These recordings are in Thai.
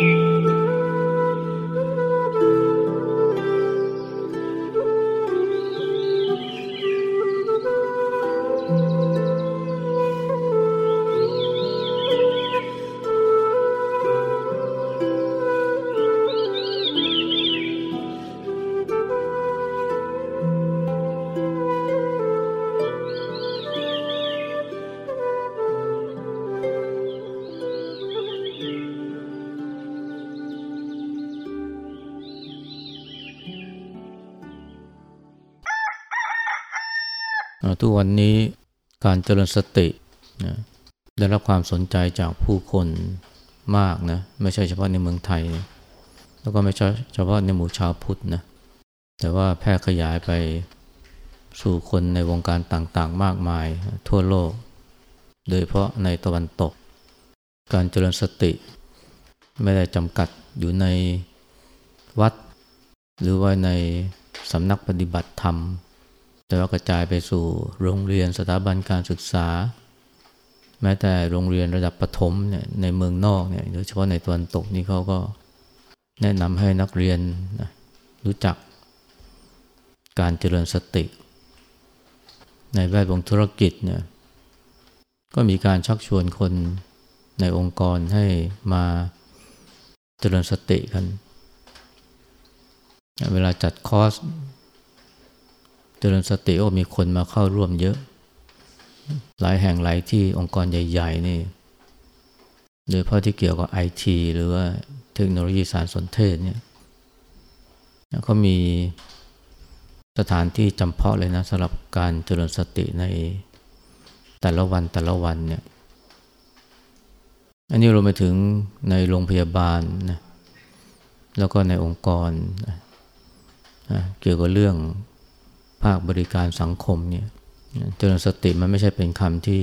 you. ทุกวันนี้การเจริญสตินะได้รับความสนใจจากผู้คนมากนะ ไม่ใช่เฉพาะในเมืองไทย แล้วก็ไม่ใช่เฉพาะในหมู่ชาวพุทธนะ แต่ว่าแพร่ขยายไปสู่คนในวงการต่างๆ มากมายทั่วโลก โดยเพราะในตะวันตก การเจริญสติ ไม่ได้จำกัดอยู่ในวัด หรือว่าในสำนักปฏิบัติธรรม แต่ว่ากระจายไปสู่โรงเรียนสถาบันการศึกษา แม้แต่โรงเรียนระดับประถมเนี่ยในเมืองนอกเนี่ยโดยเฉพาะในตะวันตกนี่เขาก็แนะนำให้นักเรียนนะรู้จักการเจริญสติ ในแวดวงธุรกิจเนี่ยก็มีการชักชวนคนในองค์กรให้มาเจริญสติกัน เวลาจัดคอร์ส เจริญสติก็มีคนมาเข้าร่วมเยอะ หลายแห่งหลายที่องค์กรใหญ่ ๆ นี่โดยเพราะที่เกี่ยวกับไอทีหรือว่าเทคโนโลยีสารสนเทศเนี่ยเขามีสถานที่จำเพาะเลยนะสำหรับการเจริญสติในแต่ละวันแต่ละวันเนี่ยอันนี้รวมไปถึงในโรงพยาบาลนะแล้วก็ในองค์กรนะเกี่ยวกับเรื่อง ภาคบริการสังคมเนี่ยเจริญสติมันไม่ใช่เป็นคำที่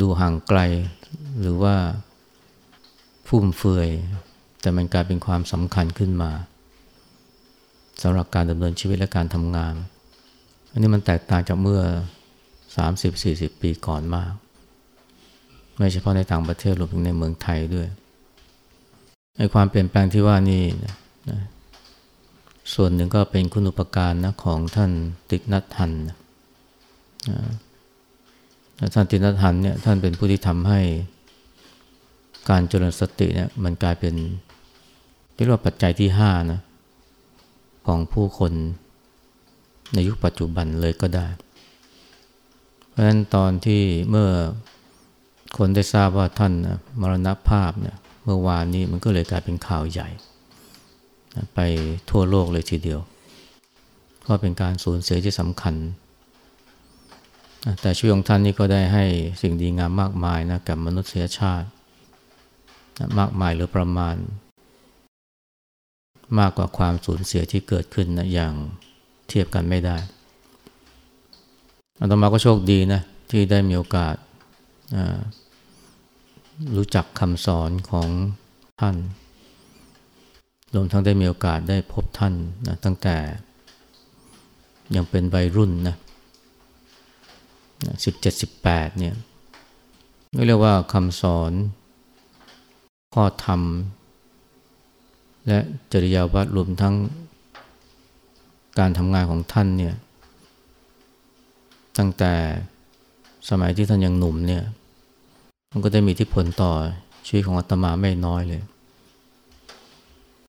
ดูห่างไกล หรือว่าฟุ่มเฟือย แต่มันกลายเป็นความสำคัญขึ้นมาสำหรับการดำเนินชีวิตและการทำงาน อันนี้มันแตกต่างจากเมื่อ 30-40 ปีก่อนมาก ไม่เฉพาะในต่างประเทศรวมถึงในเมืองไทยด้วยไอ้ความเปลี่ยนแปลงที่ว่านี่นะ ส่วนหนึ่งก็เป็นคุณอุปการนะของท่านติกนัททันนะท่านติกนัททันเนี่ยท่านเป็นผู้ที่ทำให้การเจริญสติเนี่ยมันกลายเป็นเรียกว่าปัจจัยที่ห้านะของผู้คนในยุคปัจจุบันเลยก็ได้ เพราะฉะนั้นตอนที่เมื่อคนได้ทราบว่าท่านมรณภาพเนี่ยเมื่อวานนี้มันก็เลยกลายเป็นข่าวใหญ่ ไปทั่วโลกเลยทีเดียว ก็เป็นการสูญเสียที่สำคัญ แต่ชีวิตของท่านนี่ก็ได้ให้สิ่งดีงามมากมายนะกับมนุษยชาติ มากมายหรือประมาณ มากกว่าความสูญเสียที่เกิดขึ้นนะอย่างเทียบกันไม่ได้อาตมาก็โชคดีนะที่ได้มีโอกาสรู้จักคำสอนของท่าน รวมทั้งได้มีโอกาสได้พบท่านนะตั้งแต่ ยังเป็นวัยรุ่นนะสิบเจ็ดสิบแปดเนี่ยเรียกว่าคำสอนข้อธรรม และจริยาวัดรวมทั้งการทำงานของท่านเนี่ยตั้งแต่สมัยที่ท่านยังหนุ่มเนี่ยมันก็ได้มีที่ผลต่อชีวิตของอาตมาไม่น้อยเลย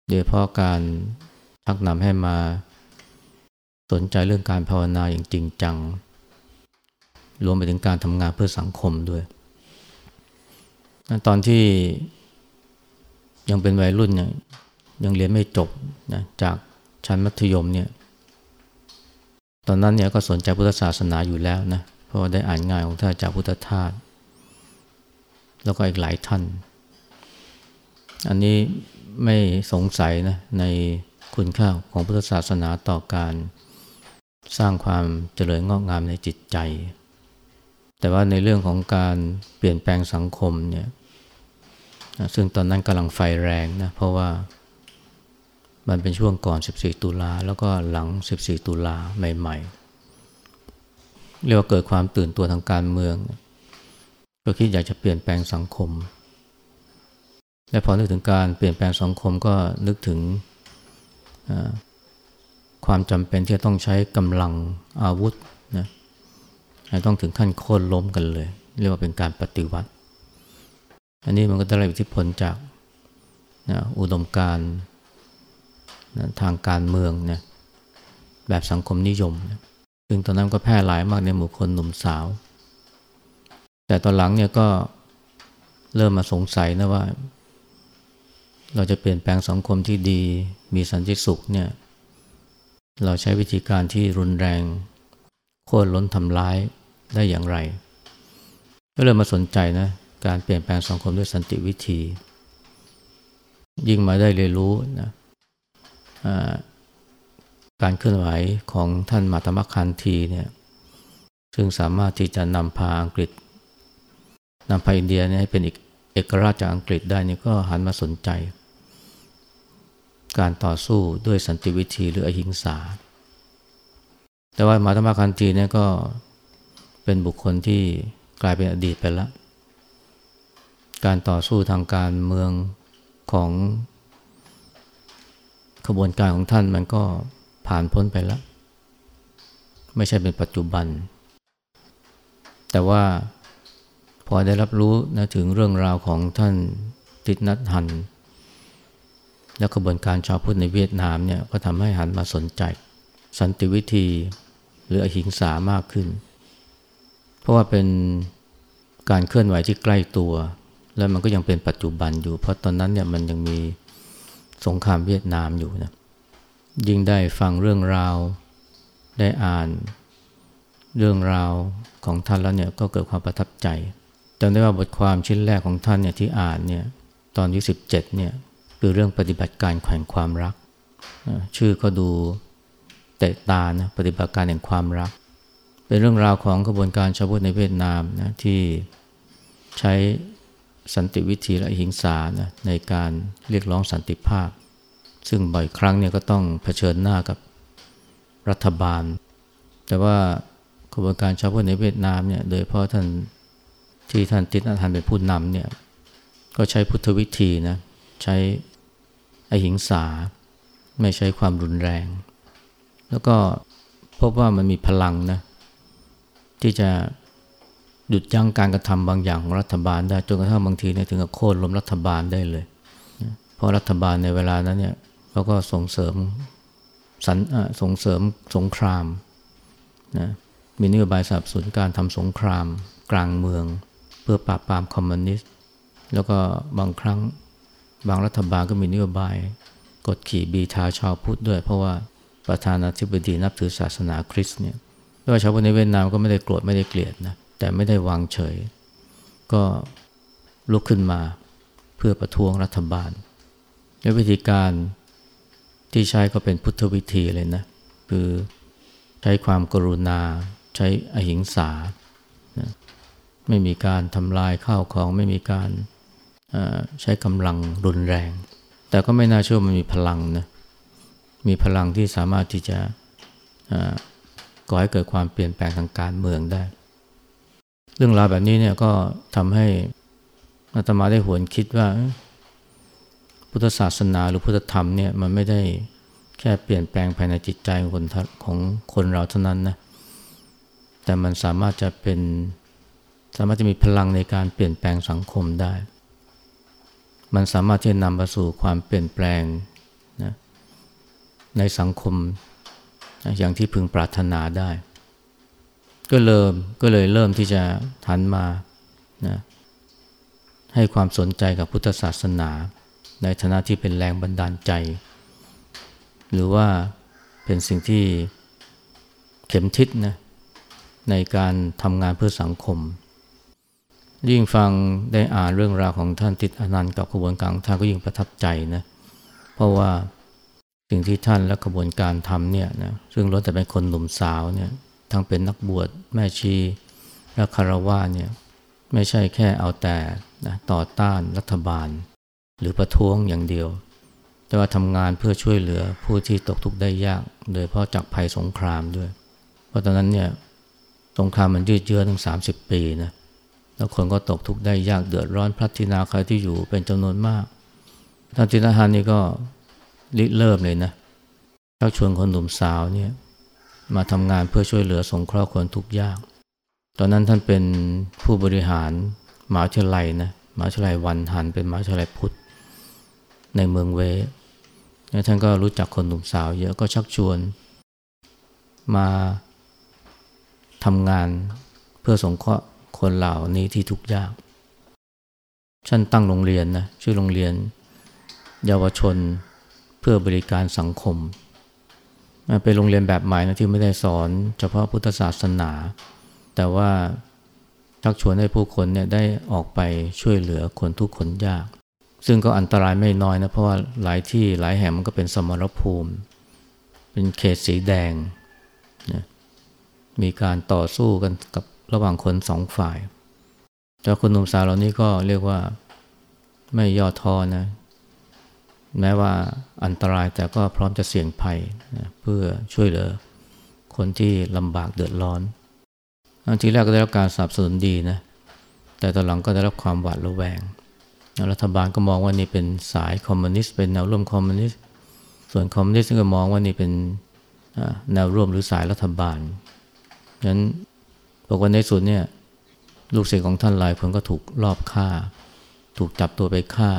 โดยเพราะการชักนำให้มาสนใจเรื่องการภาวนาอย่างจริงจัง รวมไปถึงการทำงานเพื่อสังคมด้วย ตอนที่ยังเป็นวัยรุ่นเนี่ยยังเรียนไม่จบนะจากชั้นมัธยมเนี่ย ตอนนั้นเนี่ยก็สนใจพุทธศาสนาอยู่แล้วนะ เพราะได้อ่านงานของท่านจากพุทธทาสแล้วก็อีกหลายท่าน อันนี้ ไม่สงสัยนะในคุณค่าของพุทธศาสนาต่อการสร้างความเจริญงอกงามในจิตใจ แต่ว่าในเรื่องของการเปลี่ยนแปลงสังคมเนี่ยซึ่งตอนนั้นกำลังไฟแรงนะเพราะว่ามันเป็นช่วงก่อน 14 ตุลาแล้วก็หลัง 14 ตุลาใหม่ ๆ เรียกว่าเกิดความตื่นตัวทางการเมือง ก็คิดอยากจะเปลี่ยนแปลงสังคม และพอนึกถึงการเปลี่ยนแปลงสังคมก็นึกถึงความจำเป็นที่จะต้องใช้กำลังอาวุธนะต้องถึงขั้นโค่นล้มกันเลย เรียกว่าเป็นการปฏิวัติ อันนี้มันก็ได้รับอิทธิพลจากนะอุดมการนะทางการเมืองนะแบบสังคมนิยมนะซึ่งตอนนั้นก็แพร่หลายมากในหมู่คนหนุ่มสาว แต่ตอนหลังเนี่ยก็เริ่มมาสงสัยนะว่า เราจะเปลี่ยนแปลงสังคมที่ดี มีสันติสุขเนี่ย เราใช้วิธีการที่รุนแรง โค่นล้นทำร้ายได้อย่างไร ก็เริ่มาสนใจนะ การเปลี่ยนแปลงสังคมด้วยสันติวิธี ยิ่งมาได้เรียนรู้นะการเคลื่อนไหวของท่านมาตมคันทีเนี่ย ซึ่งสามารถที่จะนำพาอังกฤษนำพาอินเดียเนี่ยให้เป็นอีกเอกราชจากอังกฤษได้นี่ก็หันมาสนใจ การต่อสู้ด้วยสันติวิธีหรืออหิงสา แต่ว่ามาตมคันทีเนี่ยก็เป็นบุคคลที่กลายเป็นอดีตไปแล้ว การต่อสู้ทางการเมืองของขบวนการของท่านมันก็ผ่านพ้นไปแล้ว ไม่ใช่เป็นปัจจุบัน แต่ว่าพอได้รับรู้นะถึงเรื่องราวของท่านติดนัดหัน และกระบวนการชาวพุทธในเวียดนามเนี่ยก็ทำให้หันมาสนใจ สันติวิธีหรืออหิงสามากขึ้น เพราะว่าเป็นการเคลื่อนไหวที่ใกล้ตัว และมันก็ยังเป็นปัจจุบันอยู่ เพราะตอนนั้นเนี่ยมันยังมีสงครามเวียดนามอยู่นะยิ่งได้ฟังเรื่องราวได้อ่านเรื่องราวของท่านแล้วเนี่ยก็เกิดความประทับใจจำได้ว่าบทความชิ้นแรกของท่านเนี่ยที่อ่านเนี่ยตอนที่สิบเจ็ดเนี่ย คือเรื่องปฏิบัติการแข่งความรัก ชื่อก็ดูเตะตานะปฏิบัติการแห่งความรัก เป็นเรื่องราวของกระบวนการชาวพุทธในเวียดนามนะที่ใช้สันติวิธีและหิงสานะในการเรียกร้องสันติภาพ ซึ่งบ่อยครั้งเนี่ยก็ต้องเผชิญหน้ากับรัฐบาล แต่ว่ากระบวนการชาวพุทธในเวียดนามเนี่ยโดยเพราะท่านที่ท่านติดท่านเป็นผู้นำเนี่ยก็ใช้พุทธวิธีนะใช้ อหิงสา ไม่ใช้ความรุนแรง แล้วก็พบว่ามันมีพลังนะ ที่จะหยุดยั้งการกระทำบางอย่างของรัฐบาลได้จนกระทั่งบางทีเนี่ยถึงกับโค่นล้มรัฐบาลได้เลย เพราะรัฐบาลในเวลานั้นเนี่ยเขาก็ส่งเสริมสันส่งเสริมสงครามนะมีนโยบายสนับสนุนการทำสงครามกลางเมือง เพื่อปราบปรามคอมมิวนิสต์ แล้วก็บางครั้ง บางรัฐบาลก็มีนโยบาย กดขี่บีทาชาวพุทธด้วย เพราะว่าประธานาธิบดีนับถือศาสนาคริสต์เนี่ยด้วยชาวพุทธในเวียดนามก็ไม่ได้โกรธไม่ได้เกลียดนะแต่ไม่ได้วางเฉย ก็ลุกขึ้นมาเพื่อประท้วงรัฐบาลและวิธีการที่ใช้ก็เป็นพุทธวิธีเลยนะคือใช้ความกรุณา ใช้อหิงสา ไม่มีการทำลายข้าวของไม่มีการ ใช้กำลังรุนแรง แต่ก็ไม่น่าเชื่อมันมีพลังนะมีพลังที่สามารถที่จะก่อให้เกิดความเปลี่ยนแปลงทางการเมืองได้ เรื่องราวแบบนี้เนี่ยก็ทำให้อาตมาได้หวนคิดว่า พุทธศาสนาหรือพุทธธรรมเนี่ยมันไม่ได้แค่เปลี่ยนแปลงภายในจิตใจของคนของคนเราเท่านั้นนะแต่มันสามารถจะเป็นสามารถจะมีพลังในการเปลี่ยนแปลงสังคมได้ มันสามารถที่จะนำไปสู่ความเปลี่ยนแปลงนะในสังคมนะอย่างที่พึงปรารถนาได้ ก็เริ่มก็เลยเริ่มที่จะทันมานะให้ความสนใจกับพุทธศาสนา ในฐานะที่เป็นแรงบันดาลใจ หรือว่าเป็นสิ่งที่เข็มทิศนะในการทำงานเพื่อสังคม ยิ่งฟังได้อ่านเรื่องราวของท่านติดอนันต์กับขบวนการท่านก็ยิ่งประทับใจนะเพราะว่าสิ่งที่ท่านและขบวนการทำเนี่ยนะซึ่งล้วนแต่เป็นคนหนุ่มสาวเนี่ยทั้งเป็นนักบวชแม่ชีและคารวะเนี่ยไม่ใช่แค่เอาแต่นะต่อต้านรัฐบาล หรือประท้วงอย่างเดียว แต่ว่าทำงานเพื่อช่วยเหลือผู้ที่ตกทุกข์ได้ยาก โดยเพราะจากภัยสงครามด้วย เพราะตอนนั้นเนี่ยสงครามมันยืดเยื้อถึง30 ปีนะ แล้วคนก็ตกทุกข์ได้ยากเดือดร้อนพลัดทินาใครที่อยู่เป็นจำนวนมากท่านตินทานนี่ก็ริเริ่มเลยนะชักชวนคนหนุ่มสาวเนี่ยมาทำงานเพื่อช่วยเหลือสงเคราะห์คนทุกข์ยาก ตอนนั้นท่านเป็นผู้บริหารมหาวิทยาลัยนะมหาวิทยาลัยวันหันเป็นมหาวิทยาลัยพุทธในเมืองเวแล้วท่านก็รู้จักคนหนุ่มสาว เยอะก็ชักชวน มาทำงานเพื่อสงเคราะห์ คนเหล่านี้ที่ทุกข์ยากท่านตั้งโรงเรียนนะชื่อโรงเรียน เยาวชนเพื่อบริการสังคมเป็นโรงเรียนแบบใหม่นะที่ไม่ได้สอน เฉพาะพุทธศาสนา แต่ว่าชักชวนให้ผู้คนเนี่ยได้ออกไปช่วยเหลือคนทุกข์คนยาก ซึ่งก็อันตรายไม่น้อยนะเพราะว่าหลายที่หลายแห่งมันก็เป็นสมรภูมิ เป็นเขตสีแดงนะมีการต่อสู้กันกับ ระหว่างคนสองฝ่าย แต่คนหนุ่มสาวเหล่านี้ก็เรียกว่าไม่ย่อท้อนะ แม้ว่าอันตรายแต่ก็พร้อมจะเสี่ยงภัยนะเพื่อช่วยเหลือคนที่ลำบากเดือดร้อนทีแรกก็ได้รับการสนับสนุนดีนะ แต่ตอนหลังก็ได้รับความหวาดระแวง รัฐบาลก็มองว่านี่เป็นสายคอมมิวนิสต์เป็นแนวร่วมคอมมิวนิสต์ ส่วนคอมมิวนิสต์ก็มองว่านี่เป็นแนวร่วมหรือสายรัฐบาลฉะนั้น บอกว่าในสุดเนี่ยลูกศิษย์ของท่านหลายคนก็ถูกลอบฆ่า ถูกจับตัวไปฆ่า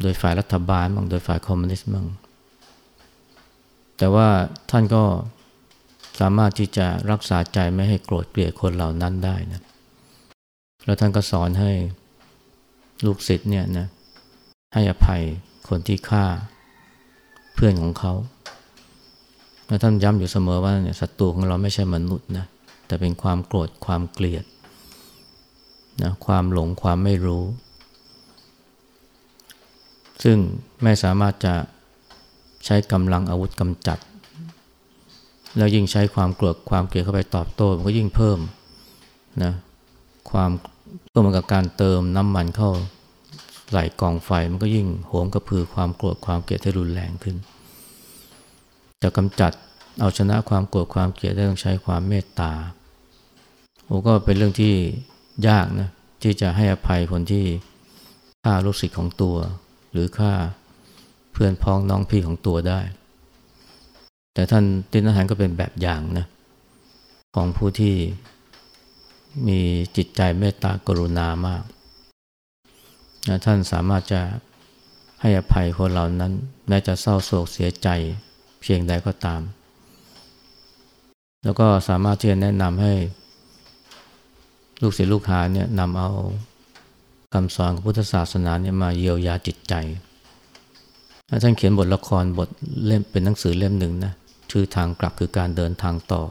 โดยฝ่ายรัฐบาลบ้างโดยฝ่ายคอมมิวนิสต์บ้างแต่ว่าท่านก็สามารถที่จะรักษาใจไม่ให้โกรธเกลียดคนเหล่านั้นได้นะแล้วท่านก็สอนให้ลูกศิษย์เนี่ยนะให้อภัยคนที่ฆ่าเพื่อนของเขาแล้วท่านย้ำอยู่เสมอว่าเนี่ยศัตรูของเราไม่ใช่มนุษย์นะ แต่เป็นความโกรธความเกลียดนะความหลงความไม่รู้ ซึ่งไม่สามารถจะใช้กำลังอาวุธกำจัด แล้วยิ่งใช้ความโกลัวความเกลียดเข้าไปตอบโต้มันก็ยิ่งเพิ่มนะความก็เหมือนกับการเติมน้ำมันเข้าไหลกองไฟมันก็ยิ่งโหมกระพือความโกรธความเกลียดให้รุนแรงขึ้น จะกำจัดเอาชนะความโกรธความเกลียดได้ต้องใช้ความเมตตา โอ้ก็เป็นเรื่องที่ยากนะที่จะให้อภัยคนที่ฆ่าลูกศิษย์ของตัว หรือฆ่าเพื่อนพ้องน้องพี่ของตัวได้ แต่ท่านตินอาหารก็เป็นแบบอย่างนะของผู้ที่มีจิตใจเมตตากรุณามากนะท่านสามารถจะให้อภัยคนเหล่านั้น แม้จะเศร้าโศกเสียใจเพียงใดก็ตาม แล้วก็สามารถที่จะแนะนำให้ ลูกศิษย์ลูกหาเนี่ยนำเอาคำสอนของพุทธศาสนาเนี่ยมาเยียวยาจิตใจท่านเขียนบทละครบทเล่มเป็นหนังสือเล่มหนึ่งนะชื่อทางกลับคือการเดินทางต่อ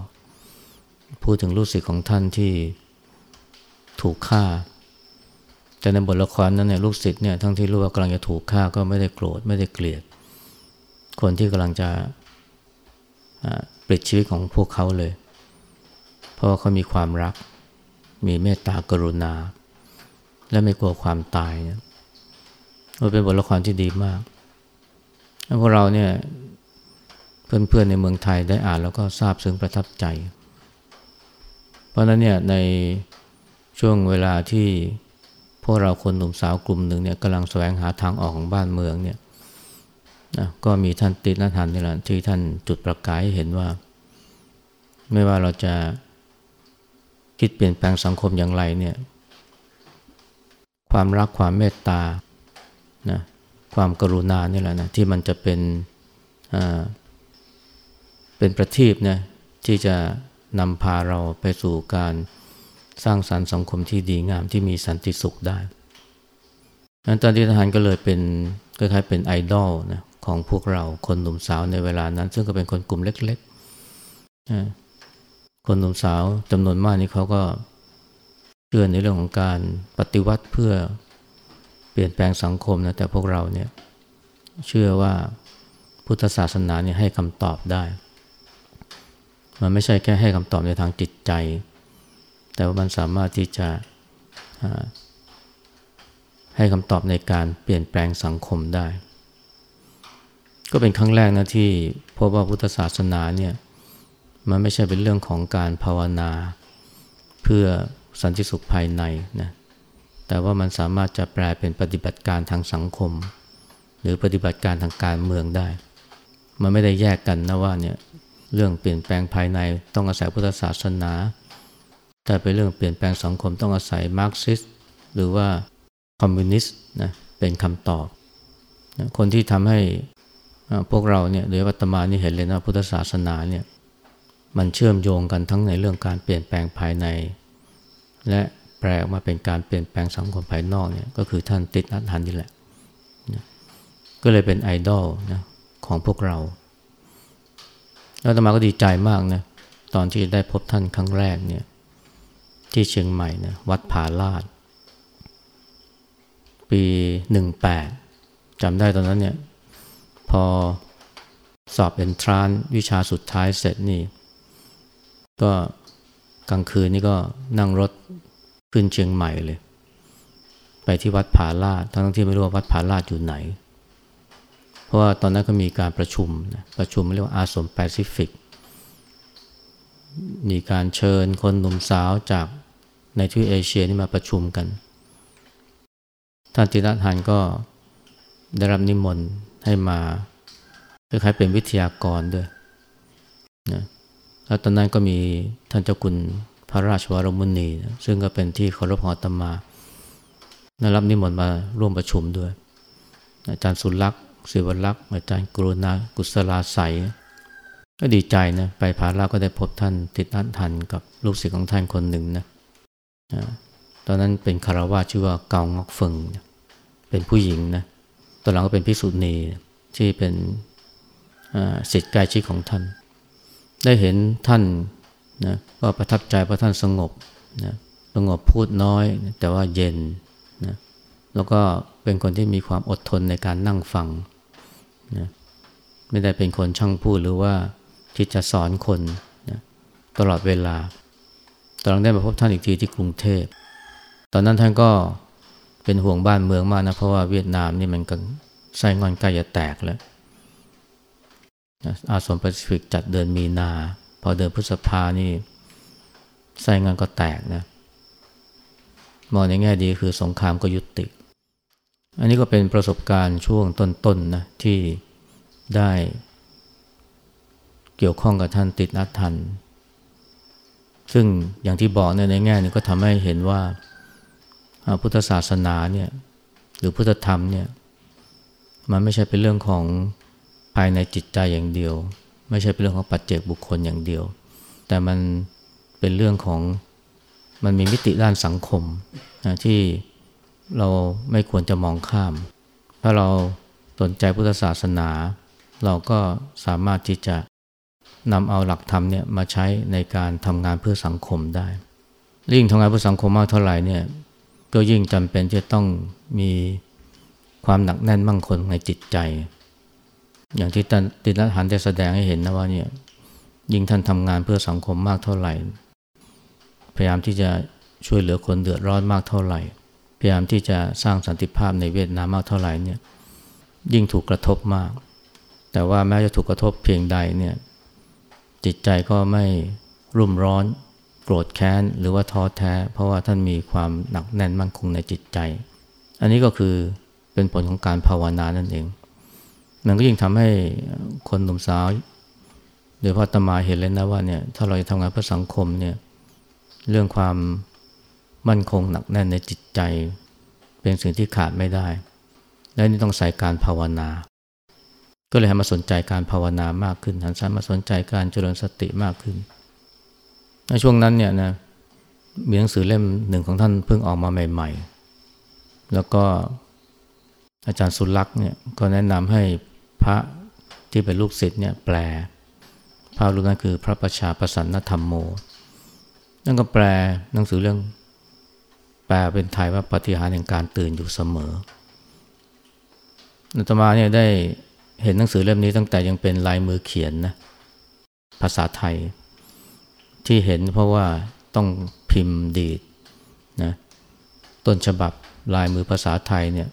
พูดถึงลูกศิษย์ของท่านที่ถูกฆ่า แต่ในบทละครนั้นเนี่ยลูกศิษย์เนี่ยทั้งที่รู้ว่ากำลังจะถูกฆ่าก็ไม่ได้โกรธไม่ได้เกลียด คนที่กำลังจะปลิดชีวิตของพวกเขาเลย เพราะว่าเขามีความรัก มีเมตตากรุณา และไม่กลัวความตายเนี่ยมันเป็นบทละครที่ดีมากพวกเราเนี่ยเพื่อนๆในเมืองไทยได้อ่านแล้วก็ทราบซึ้งประทับใจ เพราะนั้นเนี่ยในช่วงเวลาที่พวกเราคนหนุ่มสาวกลุ่มหนึ่งเนี่ยกำลังแสวงหาทางออกของบ้านเมืองเนี่ยนะก็มีท่านติดนันนี่แหละที่ท่านจุดประกายให้เห็นว่า ไม่ว่าเราจะ คิดเปลี่ยนแปลงสังคมอย่างไรเนี่ย ความรักความเมตตานะความกรุณานี่แหละนะที่มันจะเป็นเป็นประทีปนะที่จะนำพาเราไปสู่การสร้างสรรค์สังคมที่ดีงามที่มีสันติสุขได้นั้นตอนที่ทหารก็เลยเป็นคล้ายๆเป็นไอดอลนะของพวกเราคนหนุ่มสาวในเวลานั้น ซึ่งก็เป็นคนกลุ่มเล็กๆ คนหนุ่มสาวจำนวนมากนี่เขาก็เชื่อในเรื่องของการปฏิวัติเพื่อเปลี่ยนแปลงสังคมนะแต่พวกเราเนี่ยเชื่อว่าพุทธศาสนาเนี่ยให้คำตอบได้ มันไม่ใช่แค่ให้คำตอบในทางจิตใจ แต่ว่ามันสามารถที่จะให้คำตอบในการเปลี่ยนแปลงสังคมได้ ก็เป็นครั้งแรกนะที่พบว่าพุทธศาสนาเนี่ย มันไม่ใช่เป็นเรื่องของการภาวนา เพื่อสันติสุขภายในนะแต่ว่ามันสามารถจะแปลเป็นปฏิบัติการทางสังคม หรือปฏิบัติการทางการเมืองได้ มันไม่ได้แยกกันนะว่าเนี่ยเรื่องเปลี่ยนแปลงภายในต้องอาศัยพุทธศาสนา แต่เป็นเรื่องเปลี่ยนแปลงสังคมต้องอาศัยมาร์กซิสหรือว่าคอมมิวนิสต์นะเป็นคำตอบนะคนที่ทำให้พวกเราเนี่ยหรือวัตมานี่เห็นเลยนะพุทธศาสนาเนี่ย มันเชื่อมโยงกันทั้งในเรื่องการเปลี่ยนแปลงภายใน และแปลออกมาเป็นการเปลี่ยนแปลงสังคมภายนอกเนี่ยก็คือท่านติดนัดหันนี่แหละนะก็เลยเป็นไอดอลนะของพวกเรา แล้วตมาก็ดีใจมากนะตอนที่ได้พบท่านครั้งแรกเนี่ยที่เชียงใหม่นะวัดผาลาด ปี18จำได้ตอนนั้นเนี่ยพอสอบเอนทรานวิชาสุดท้ายเสร็จนี่ ก็กลางคืนนี่ก็นั่งรถขึ้นเชียงใหม่เลย ไปที่วัดผาลาดทั้งที่ไม่รู้ว่าวัดผาลาดอยู่ไหน เพราะว่าตอนนั้นก็มีการประชุมนะประชุมเรียกว่าอาสมแปซิฟิก มีการเชิญคนหนุ่มสาวจากในทวีปเอเชียนี่มาประชุมกัน ท่านติรัตหันก็ได้รับนิมนต์ให้มาคล้ายๆเป็นวิทยากรด้วยนะ แล้วตอนนั้นก็มีท่านเจ้าคุณพระราชวรมุนีนะซึ่งก็เป็นที่เคารพของอาตมาได้รับนิมนต์มาร่วมประชุมด้วย อาจารย์สุลักษ์ศิวลักษ์อาจารย์กรุณากุศลาใสก็ดีใจนะไปผาลาก็ได้พบท่านติดนัดทันกับลูกศิษย์ของท่านคนหนึ่งนะตอนนั้นเป็นคารวะชื่อว่าเกางอกเฟิงเป็นผู้หญิงนะตอนหลังก็เป็นพิสุณีที่เป็นสิทธิ์ใกล้ชิดของท่าน ได้เห็นท่านนะก็ประทับใจเพราะท่านสงบนะสงบพูดน้อย แต่ว่าเย็นนะแล้วก็เป็นคนที่มีความอดทนในการนั่งฟังนะไม่ได้เป็นคนช่างพูดหรือว่าที่จะสอนคนนะตลอดเวลา ตอนหลังได้มาพบท่านอีกทีที่กรุงเทพ ตอนนั้นท่านก็เป็นห่วงบ้านเมืองมากนะ เพราะว่าเวียดนามนี่มันก็ไส้งอนใกล้จะแตกแล้ว อาสมแปซิฟิกจัดเดือนมีนา พอเดือนพฤษภานี่ไส้งานก็แตกนะมองในแง่ดีคือสงครามก็ยุติ อันนี้ก็เป็นประสบการณ์ช่วงต้นๆนนะที่ได้เกี่ยวข้องกับท่านติดนัดทัน ซึ่งอย่างที่บอกเนี่ยในแง่นี้ก็ทำให้เห็นว่าพุทธศาสนาเนี่ยหรือพุทธธรรมเนี่ยมันไม่ใช่เป็นเรื่องของ ภายในจิตใจอย่างเดียว ไม่ใช่เป็นเรื่องของปัจเจกบุคคลอย่างเดียว แต่มันเป็นเรื่องของมันมีมิติด้านสังคมนะที่เราไม่ควรจะมองข้าม ถ้าเราสนใจพุทธศาสนา เราก็สามารถที่จะนำเอาหลักธรรมเนี่ยมาใช้ในการทำงานเพื่อสังคมได้ยิ่งทำงานเพื่อสังคมมากเท่าไหร่เนี่ยก็ยิ่งจำเป็นที่ต้องมีความหนักแน่นมั่งคงในจิตใจ อย่างที่ท่านตินัหันได้แสดงให้เห็นนะว่าเนี่ยยิ่งท่านทำงานเพื่อสังคมมากเท่าไหร่ พยายามที่จะช่วยเหลือคนเดือดร้อนมากเท่าไหร่ พยายามที่จะสร้างสันติภาพในเวียดนามมากเท่าไหร่เนี่ยยิ่งถูกกระทบมาก แต่ว่าแม้จะถูกกระทบเพียงใดเนี่ยจิตใจก็ไม่รุ่มร้อน โกรธแค้นหรือว่าท้อแท้ เพราะว่าท่านมีความหนักแน่นมั่นคงในจิตใจ อันนี้ก็คือเป็นผลของการภาวนานั่นเอง มันก็ยิ่งทำให้คนหนุ่มสาวโดยพระตมาเห็นเลยนะว่าเนี่ยถ้าเราจะทำงานเพื่อสังคมเนี่ยเรื่องความมั่นคงหนักแน่นในจิตใจ เป็นสิ่งที่ขาดไม่ได้ และนี่ต้องใส่การภาวนา ก็เลยให้มาสนใจการภาวนามากขึ้นหันซ้ายมาสนใจการเจริญสติมากขึ้นในช่วงนั้นเนี่ยนะมีหนังสือเล่มหนึ่งของท่านเพิ่งออกมาใหม่ ๆ แล้วก็อาจารย์สุลักษ์เนี่ยก็แนะนำให้ ระที่เป็นลูกศิษย์เนี่ยแปล พระรูปนั้นคือพระประชาประสันนธรรมโม นั่นก็แปลหนังสือเรื่อง แปลเป็นไทยว่าปฏิหารแห่งการตื่นอยู่เสมอนัตมาเนี่ยได้เห็นหนังสือเล่มนี้ตั้งแต่ยังเป็นลายมือเขียนนะภาษาไทย ที่เห็นเพราะว่าต้องพิมพ์ดีดนะต้นฉบับลายมือภาษาไทยเนี่ย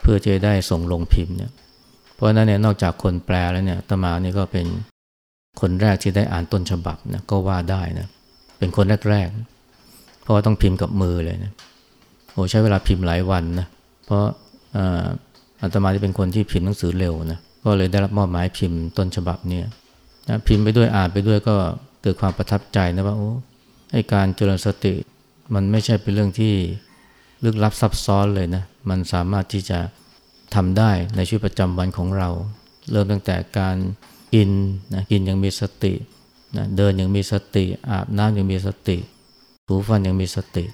เพื่อจะได้ส่งลงพิมพ์เนี่ย เพราะนั้นเนี่ยนอกจากคนแปลแล้วเนี่ยตมานี่ก็เป็นคนแรกที่ได้อ่านต้นฉบับนะก็ว่าได้นะเป็นคนแรกๆเพราะว่าต้องพิมพ์กับมือเลยนะโอ้ใช้เวลาพิมพ์หลายวันนะเพราะอาตมาที่เป็นคนที่พิมพ์หนังสือเร็วนะก็เลยได้รับมอบหมายพิมพ์ต้นฉบับเนี่ยนะพิมพ์ไปด้วยอ่านไปด้วยก็เกิดความประทับใจนะว่าโอ้ไอการเจริญสติมันไม่ใช่เป็นเรื่องที่ลึกลับซับซ้อนเลยนะ มันสามารถที่จะ ทำได้ในชีวิตประจำวันของเรา เริ่มตั้งแต่การกินนะกินยังมีสตินะเดินยังมีสติ อาบน้ำยังมีสติถูฟันยังมีสติ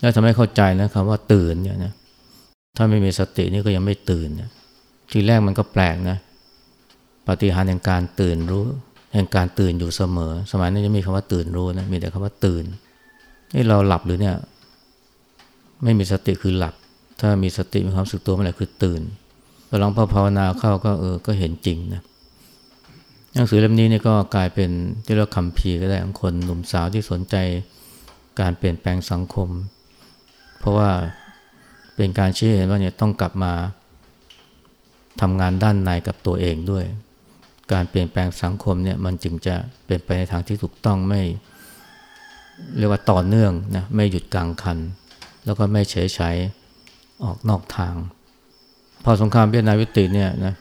แล้วทำให้เข้าใจนะคำว่าตื่นเนี่ยนะถ้าไม่มีสตินี่ก็ยังไม่ตื่นนะทีแรกมันก็แปลกนะปฏิหารแห่งการตื่นรู้แห่งการตื่นอยู่เสมอ สมัยนั้นจะมีคำว่าตื่นรู้นะมีแต่คำว่าตื่นนี่เราหลับหรือเนี่ย ไม่มีสติคือหลับ ถ้ามีสติมีความสึกตัวเมื่อไหร่คือตื่นพอลองพอภาวนาเข้าก็เออก็เห็นจริงนะหนังสือเล่มนี้นี่ก็กลายเป็นที่เราคำพีก็ได้ของคนหนุ่มสาวที่สนใจการเปลี่ยนแปลงสังคม เพราะว่าเป็นการชี้เห็นว่าเนี่ยต้องกลับมาทำงานด้านในกับตัวเองด้วย การเปลี่ยนแปลงสังคมเนี่ยมันจึงจะเป็นไปในทางที่ถูกต้องไม่ เรียกว่าต่อเนื่องนะไม่หยุดกลางคัน แล้วก็ไม่เฉยใช้ ออกนอกทาง พอสงครามเวียดนามวิติเนี่ยนะ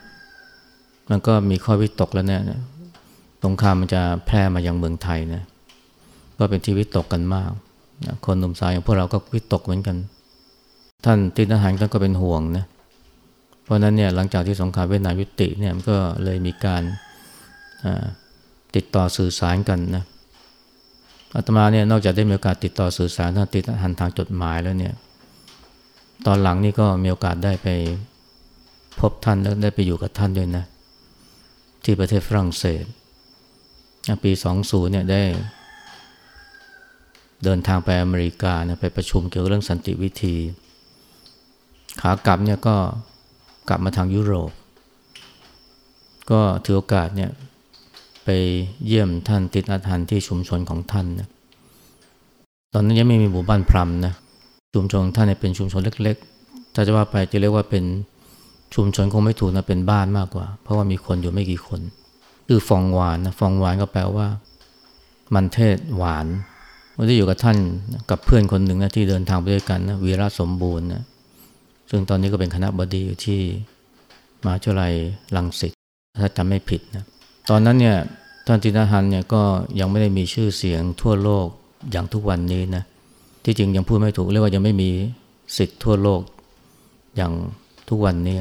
มันก็มีข้อวิตกแล้วเนี่ยนะสงครามมันจะแพร่มายังเมืองไทยนะก็เป็นที่วิตกกันมากนะคนหนุ่มสาวอย่างพวกเราก็วิตกเหมือนกัน ท่านตินทหารท่านก็เป็นห่วงนะเพราะนั้นเนี่ยหลังจากที่สงครามเวียดนามยุติเนี่ยมันก็เลยมีการติดต่อสื่อสารกันนะอาตมาเนี่ยนอกจากได้มีโอกาสติดต่อสื่อสารท่านติดหันทางจดหมายแล้วเนี่ย ตอนหลังนี่ก็มีโอกาสได้ไปพบท่านแล้วได้ไปอยู่กับท่านด้วยนะ ที่ประเทศฝรั่งเศส ปี 20 เนี่ยได้ เดินทางไปอเมริกานะไปประชุมเกี่ยวกับเรื่องสันติวิธี ขากลับเนี่ยก็กลับมาทางยุโรป ก็ถือโอกาสเนี่ยไปเยี่ยมท่านติดอาหารที่ชุมชนของท่านนะตอนนั้นยังไม่มีหมู่บ้านพรำนะ ชุมชนท่านเนี่ยเป็นชุมชนเล็ก ๆ ถ้าจะว่าไปจะเรียกว่าเป็นชุมชนคงไม่ถูกนะเป็นบ้านมากกว่า เพราะว่ามีคนอยู่ไม่กี่คน คือฟองหวานนะฟองหวานก็แปลว่า มันเทศหวานวันที่อยู่กับท่านกับเพื่อนคนหนึ่งนะที่เดินทางไปด้วยกันนะวีระสมบูรณ์นะซึ่งตอนนี้ก็เป็นคณะบดีอยู่ที่มหาวิทยาลัยลังสิตถ้าจำไม่ผิดนะตอนนั้นเนี่ยท่านจินหันเนี่ยก็ยังไม่ได้มีชื่อเสียงทั่วโลกอย่างทุกวันนี้นะ ที่จริงยังพูดไม่ถูกเรียกว่ายังไม่มีสิทธิ์ทั่วโลกอย่างทุกวันนี้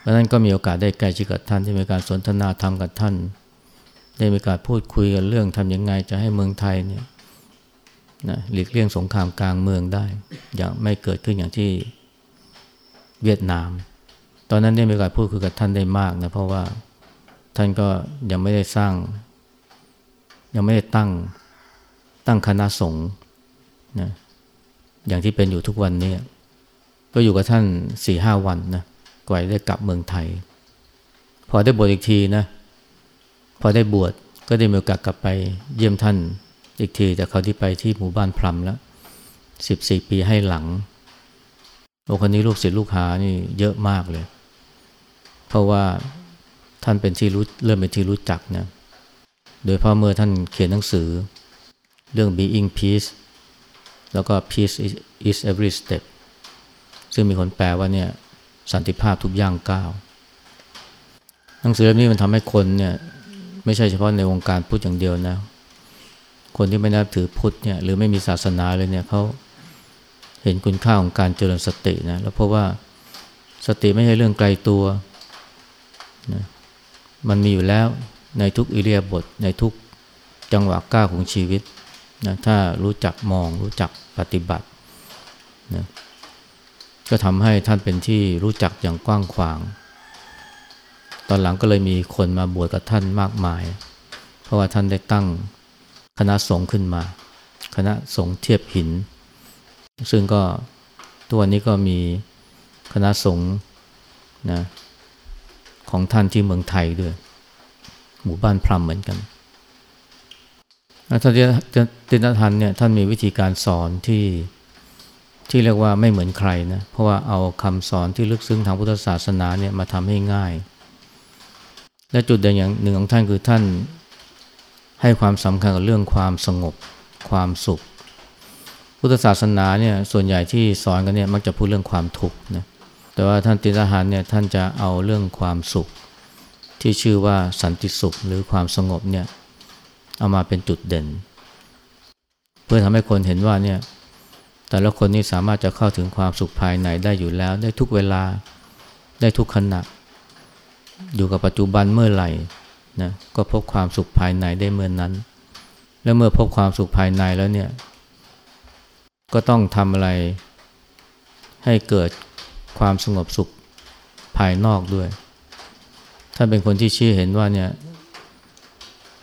เพราะนั้นก็มีโอกาสได้ใกล้ชิดกับท่านที่มีการสนทนาธรรมกับท่าน ได้มีการพูดคุยกันเรื่องทำยังไงจะให้เมืองไทยเนี่ยนะหลีกเลี่ยงสงครามกลางเมืองได้ อย่างไม่เกิดขึ้นอย่างที่เวียดนาม ตอนนั้นได้มีการพูดคุยกับท่านได้มากนะเพราะว่าท่านก็ยังไม่ได้สร้าง ยังไม่ได้ตั้งตั้งคณะสงฆ์นะ อย่างที่เป็นอยู่ทุกวันนี้ก็อยู่กับท่านสี่ห้าวันนะกว่าได้กลับเมืองไทย พอได้บวชอีกทีนะพอได้บวชก็ได้มีโอกาสกลับไปเยี่ยมท่านอีกทีแต่เขาที่ไปที่หมู่บ้านพรมแล้วสิบสี่ปีให้หลังโอ้คนนี้ลูกศิษย์ลูกหานี่เยอะมากเลย เพราะว่าท่านเป็นที่รู้เริ่มเป็นที่รู้จักนะโดยพอเมื่อท่านเขียนหนังสือ เรื่อง being peace แล้วก็ peace is every step ซึ่งมีคนแปลว่าเนี่ยสันติภาพทุกย่างก้าวหนังสือเล่มนี้มันทำให้คนเนี่ยไม่ใช่เฉพาะในวงการพุทธอย่างเดียวนะ คนที่ไม่นับถือพุทธเนี่ยหรือไม่มีศาสนาเลยเนี่ยเขาเห็นคุณค่าของการเจริญสตินะแล้วเพราะว่าสติไม่ใช่เรื่องไกลตัวนะมันมีอยู่แล้วในทุกอิเลียบทในทุกจังหวะก้าวของชีวิต นะถ้ารู้จักมองรู้จักปฏิบัตินะก็ทำให้ท่านเป็นที่รู้จักอย่างกว้างขวาง ตอนหลังก็เลยมีคนมาบวชกับท่านมากมาย เพราะว่าท่านได้ตั้งคณะสงฆ์ขึ้นมา คณะสงฆ์เทียบหิน ซึ่งก็ตัวนี้ก็มีคณะสงฆ์นะของท่านที่เมืองไทยด้วย หมู่บ้านพรมเหมือนกัน ท่านตินทันเนี่ยท่านมีวิธีการสอนที่ที่เรียกว่าไม่เหมือนใครนะ เพราะว่าเอาคำสอนที่ลึกซึ้งทางพุทธศาสนาเนี่ยมาทำให้ง่าย และจุดเด่นอย่างหนึ่งของท่านคือท่านให้ความสำคัญกับเรื่องความสงบความสุข พุทธศาสนาเนี่ยส่วนใหญ่ที่สอนกันเนี่ยมักจะพูดเรื่องความทุกข์นะแต่ว่าท่านติทหารเนี่ยท่านจะเอาเรื่องความสุข ที่ชื่อว่าสันติสุขหรือความสงบเนี่ย เอามาเป็นจุดเด่น เพื่อทำให้คนเห็นว่าเนี่ยแต่ละคนนี้สามารถจะเข้าถึงความสุขภายในได้อยู่แล้ว ได้ทุกเวลาได้ทุกขณะ อยู่กับปัจจุบันเมื่อไหร่นะก็พบความสุขภายในได้เมื่อนนั้น แล้วเมื่อพบความสุขภายในแล้วเนี่ย ก็ต้องทำอะไร ให้เกิดความสงบสุขภายนอกด้วย ถ้าเป็นคนที่ชี้เห็นว่าเนี่ย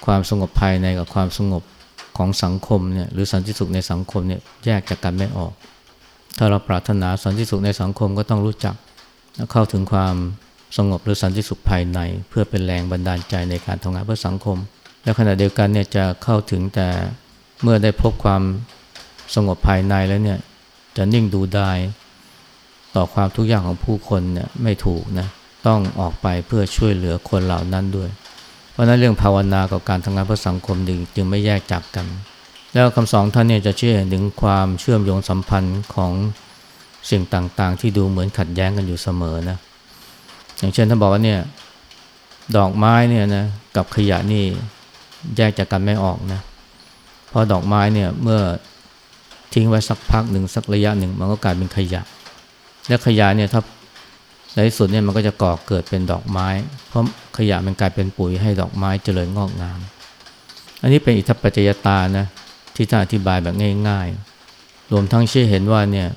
ความสงบภายในกับความสงบของสังคมเนี่ยหรือสันติสุขในสังคมเนี่ยแยกจากกันไม่ออก ถ้าเราปรารถนาสันติสุขในสังคมก็ต้องรู้จักเข้าถึงความสงบหรือสันติสุขภายใน เพื่อเป็นแรงบันดาลใจในการทำงานเพื่อสังคม และขณะเดียวกันเนี่ยจะเข้าถึงแต่เมื่อได้พบความสงบภายในแล้วเนี่ยจะนิ่งดูได้ต่อความทุกข์ยากของผู้คนเนี่ยไม่ถูกนะต้องออกไปเพื่อช่วยเหลือคนเหล่านั้นด้วย ราะนั้นเรื่องภาวนากับการทำงานเพื่อสังคมจึงจึงไม่แยกจากกัน แล้วคำสอนท่านเนี่ยจะเชื่อถึงความเชื่อมโยงสัมพันธ์ของสิ่งต่างๆ ที่ดูเหมือนขัดแย้งกันอยู่เสมอนะอย่างเช่นท่านบอกว่าเนี่ยดอกไม้เนี่ยนะกับขยะนี่แยกจากกันไม่ออกนะเพราะดอกไม้เนี่ยเมื่อทิ้งไว้สักพักหนึ่งสักระยะหนึ่งมันก็กลายเป็นขยะ และขยะเนี่ยถ้า ในที่สุดเนี่ยมันก็จะก่อเกิดเป็นดอกไม้ เพราะขยะมันกลายเป็นปุ๋ยให้ดอกไม้เจริญงอกงาม อันนี้เป็นอิทธิปัจจยตานะที่ท่านอธิบายแบบง่าย ๆ รวมทั้งชี้เห็นว่าเนี่ย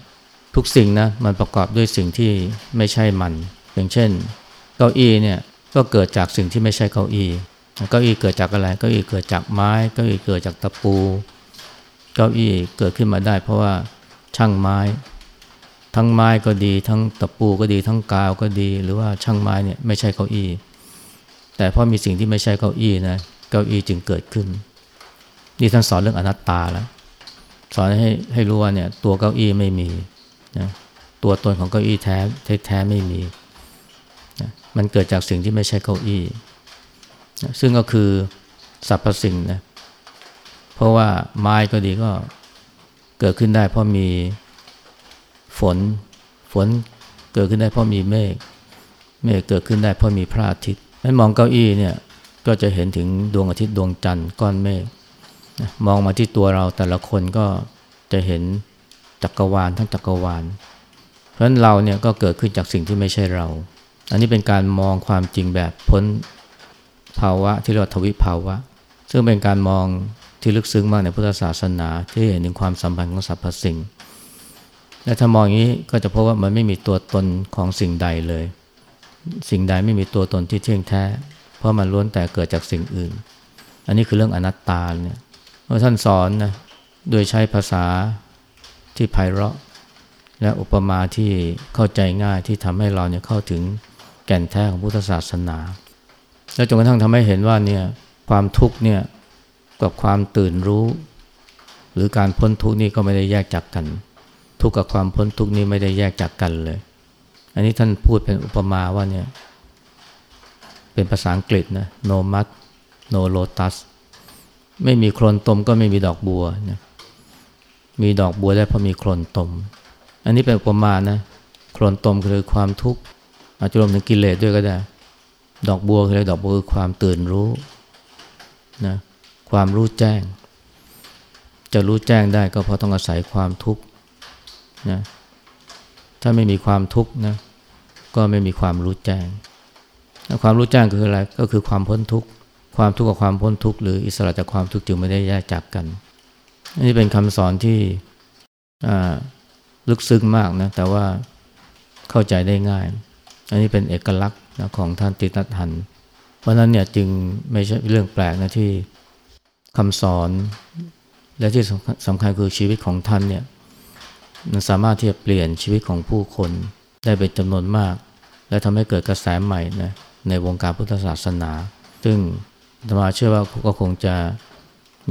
ทุกสิ่งนะมันประกอบด้วยสิ่งที่ไม่ใช่มัน อย่างเช่น เก้าอี้เนี่ยก็เกิดจากสิ่งที่ไม่ใช่เก้าอี้เก้าอี้เกิดจากอะไรเก้าอี้เกิดจากไม้เก้าอี้เกิดจากตะปู เก้าอี้เกิดขึ้นมาได้ เพราะว่าช่างไม้ ทั้งไม้ก็ดี ทั้งตะปูก็ดี ทั้งกาวก็ดี หรือว่าช่างไม้เนี่ยไม่ใช่เก้าอี้ แต่พราะมีสิ่งที่ไม่ใช่เก้าอี้นะเก้าอี้จึงเกิดขึ้น นี่ท่านสอนเรื่องอนัตตาแล้วสอนให้ให้รู้ว่าเนี่ยตัวเก้าอี้ไม่มีนะตัวตนของเก้าอี้แท้แท้ไม่มีนะมันเกิดจากสิ่งที่ไม่ใช่เก้าอี้นะซึ่งก็คือสรรพสิ่งนะเพราะว่าไม้ก็ดีก็เกิดขึ้นได้เพราะมี ฝน ฝนเกิดขึ้นได้เพราะมีเมฆ เมฆเกิดขึ้นได้เพราะมีพระอาทิตย์ให้มองเก้าอี้เนี่ยก็จะเห็นถึงดวงอาทิตย์ดวงจันทร์ก้อนเมฆ มองมาที่ตัวเราแต่ละคนก็จะเห็นจักรวาลทั้งจักรวาล เพราะฉะนั้นเราเนี่ยก็เกิดขึ้นจากสิ่งที่ไม่ใช่เรา อันนี้เป็นการมองความจริงแบบพ้นภาวะที่เรียกว่าทวิภาวะ ซึ่งเป็นการมองที่ลึกซึ้งมากในพุทธศาสนาที่เห็นถึงความสัมพันธ์ของสรรพสิ่ง และถ้ามองอย่างนี้ก็จะพบว่ามันไม่มีตัวตนของสิ่งใดเลย สิ่งใดไม่มีตัวตนที่เที่ยงแท้ เพราะมันล้วนแต่เกิดจากสิ่งอื่น อันนี้คือเรื่องอนัตตาเนี่ยเมื่อท่านสอนนะโดยใช้ภาษาที่ไพเราะ และอุปมาที่เข้าใจง่ายที่ทำให้เราเนี่ยเข้าถึงแก่นแท้ของพุทธศาสนา และจนกระทั่งทำให้เห็นว่าเนี่ยความทุกข์เนี่ยกับความตื่นรู้ หรือการพ้นทุกข์นี่ก็ไม่ได้แยกจากกัน ทุกข์กับความพ้นทุกข์นี่ไม่ได้แยกจากกันเลย อันนี้ท่านพูดเป็นอุปมาว่าเนี่ย เป็นภาษาอังกฤษนะ no mud no lotus ไม่มีโคลนตมก็ไม่มีดอกบัวนะมีดอกบัวได้เพราะมีโคลนตม อันนี้เป็นอุปมานะ โคลนตมคือความทุกข์อาจจะรวมถึงกิเลสด้วยก็ได้ ดอกบัวคือดอกบัวคือความตื่นรู้นะความรู้แจ้ง จะรู้แจ้งได้ก็เพราะต้องอาศัยความทุกข์ นะถ้าไม่มีความทุกข์นะก็ไม่มีความรู้แจ้ง ความรู้แจ้งคืออะไรก็คือความพ้นทุกข์ความทุกข์กับความพ้นทุกข์หรืออิสระจากความทุกข์จึงไม่ได้แยกจากกัน อันนี้เป็นคำสอนที่ลึกซึ้งมากนะแต่ว่าเข้าใจได้ง่าย อันนี้เป็นเอกลักษณ์นะของท่านติตัทัน เพราะนั้นเนี่ยจึงไม่ใช่เรื่องแปลกนะที่คำสอน และที่สำคัญคือชีวิตของท่านเนี่ย มันสามารถที่จะเปลี่ยนชีวิตของผู้คนได้เป็นจำนวนมาก และทำให้เกิดกระแสใหม่นะในวงการพุทธศาสนา ซึ่งธรรมาเชื่อว่าก็คงจะ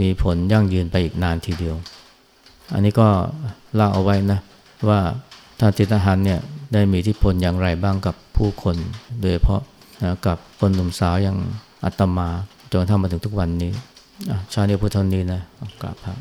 มีผลยั่งยืนไปอีกนานทีเดียว อันนี้ก็เล่าเอาไว้นะว่าท่านติทหารเนี่ยได้มีที่ผลอย่างไรบ้างกับผู้คน โดยเฉพาะนะกับคนหนุ่มสาวอย่างอัตมาจนทำมาถึงทุกวันนี้ชาเนียพุทธนี้นะกราบพระ